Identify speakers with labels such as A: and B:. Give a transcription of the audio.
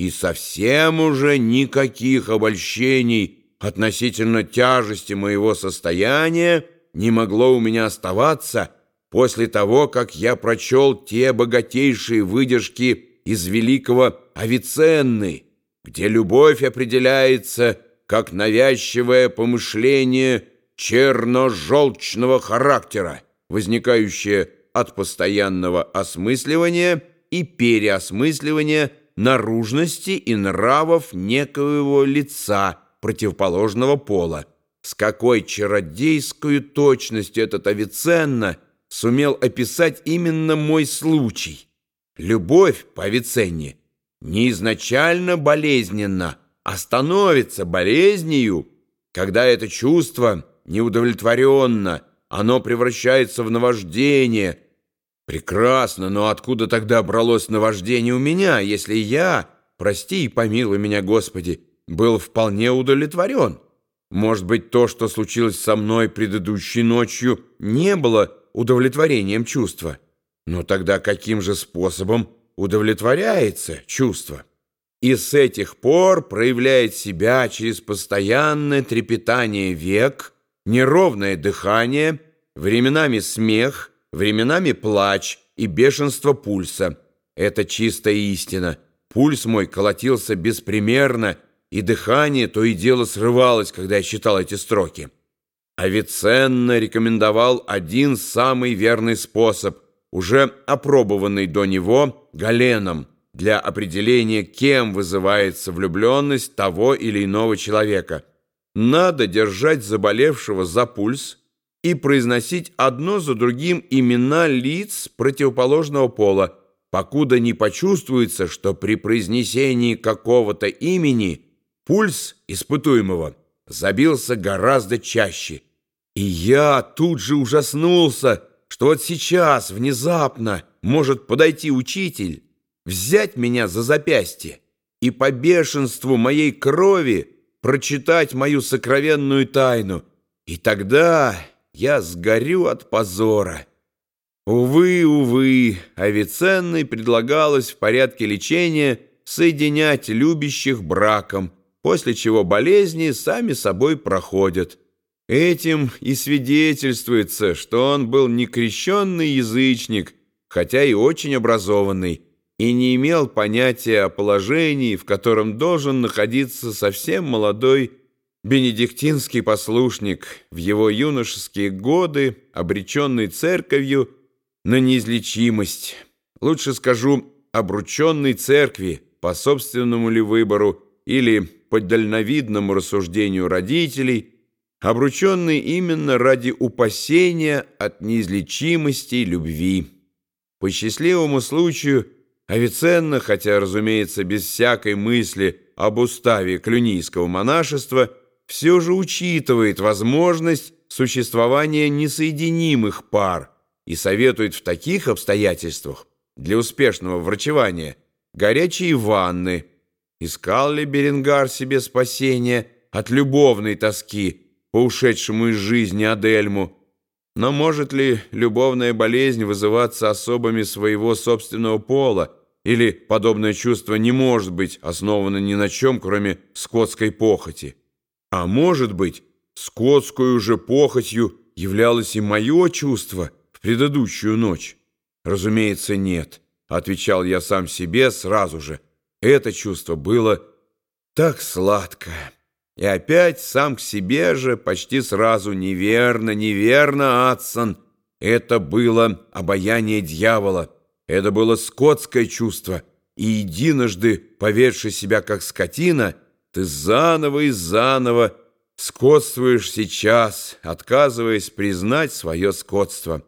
A: и совсем уже никаких обольщений относительно тяжести моего состояния не могло у меня оставаться после того, как я прочел те богатейшие выдержки из великого Авиценны, где любовь определяется как навязчивое помышление черно-желчного характера, возникающее от постоянного осмысливания и переосмысливания наружности и нравов некоего лица противоположного пола. С какой чародейской точностью этот Авиценна сумел описать именно мой случай. Любовь по Авиценне не изначально болезненна, а становится болезнью, когда это чувство неудовлетворенно, оно превращается в наваждение. Прекрасно, но откуда тогда бралось наваждение у меня, если я, прости и помилуй меня, Господи, был вполне удовлетворен? Может быть, то, что случилось со мной предыдущей ночью, не было удовлетворением чувства? Но тогда каким же способом удовлетворяется чувство? И с этих пор проявляет себя через постоянное трепетание век, неровное дыхание, временами смех, временами плач и бешенство пульса. Это чистая истина. Пульс мой колотился беспримерно, и дыхание то и дело срывалось, когда я читал эти строки. Авиценна рекомендовал один самый верный способ, уже опробованный до него Галеном, для определения, кем вызывается влюбленность того или иного человека. Надо держать заболевшего за пульс и произносить одно за другим имена лиц противоположного пола, покуда не почувствуется, что при произнесении какого-то имени пульс испытуемого забился гораздо чаще. И я тут же ужаснулся, что вот сейчас, внезапно, может подойти учитель, взять меня за запястье и по бешенству моей крови прочитать мою сокровенную тайну, и тогда я сгорю от позора. Увы, увы, Авиценной предлагалось в порядке лечения соединять любящих браком, после чего болезни сами собой проходят. Этим и свидетельствуется, что он был некрещенный язычник, хотя и очень образованный, и не имел понятия о положении, в котором должен находиться совсем молодой бенедиктинский послушник в его юношеские годы, обреченный церковью на неизлечимость. Лучше скажу, обрученный церкви по собственному ли выбору или по дальновидному рассуждению родителей, обрученный именно ради упасения от неизлечимости любви. По счастливому случаю – Авиценна, хотя, разумеется, без всякой мысли об уставе клюнийского монашества, все же учитывает возможность существования несоединимых пар и советует в таких обстоятельствах для успешного врачевания горячие ванны. Искал ли Беренгар себе спасение от любовной тоски по ушедшему из жизни Адельму? Но может ли любовная болезнь вызываться особами своего собственного пола, или подобное чувство не может быть основано ни на чем, кроме скотской похоти. А может быть, скотскую же похотью являлось и мое чувство в предыдущую ночь? Разумеется, нет, отвечал я сам себе сразу же. Это чувство было так сладко. И опять сам к себе же почти сразу неверно, неверно, Адсон. Это было обаяние дьявола. Это было скотское чувство, и единожды, поведши себя как скотина, ты заново и заново скотствуешь сейчас, отказываясь признать свое скотство.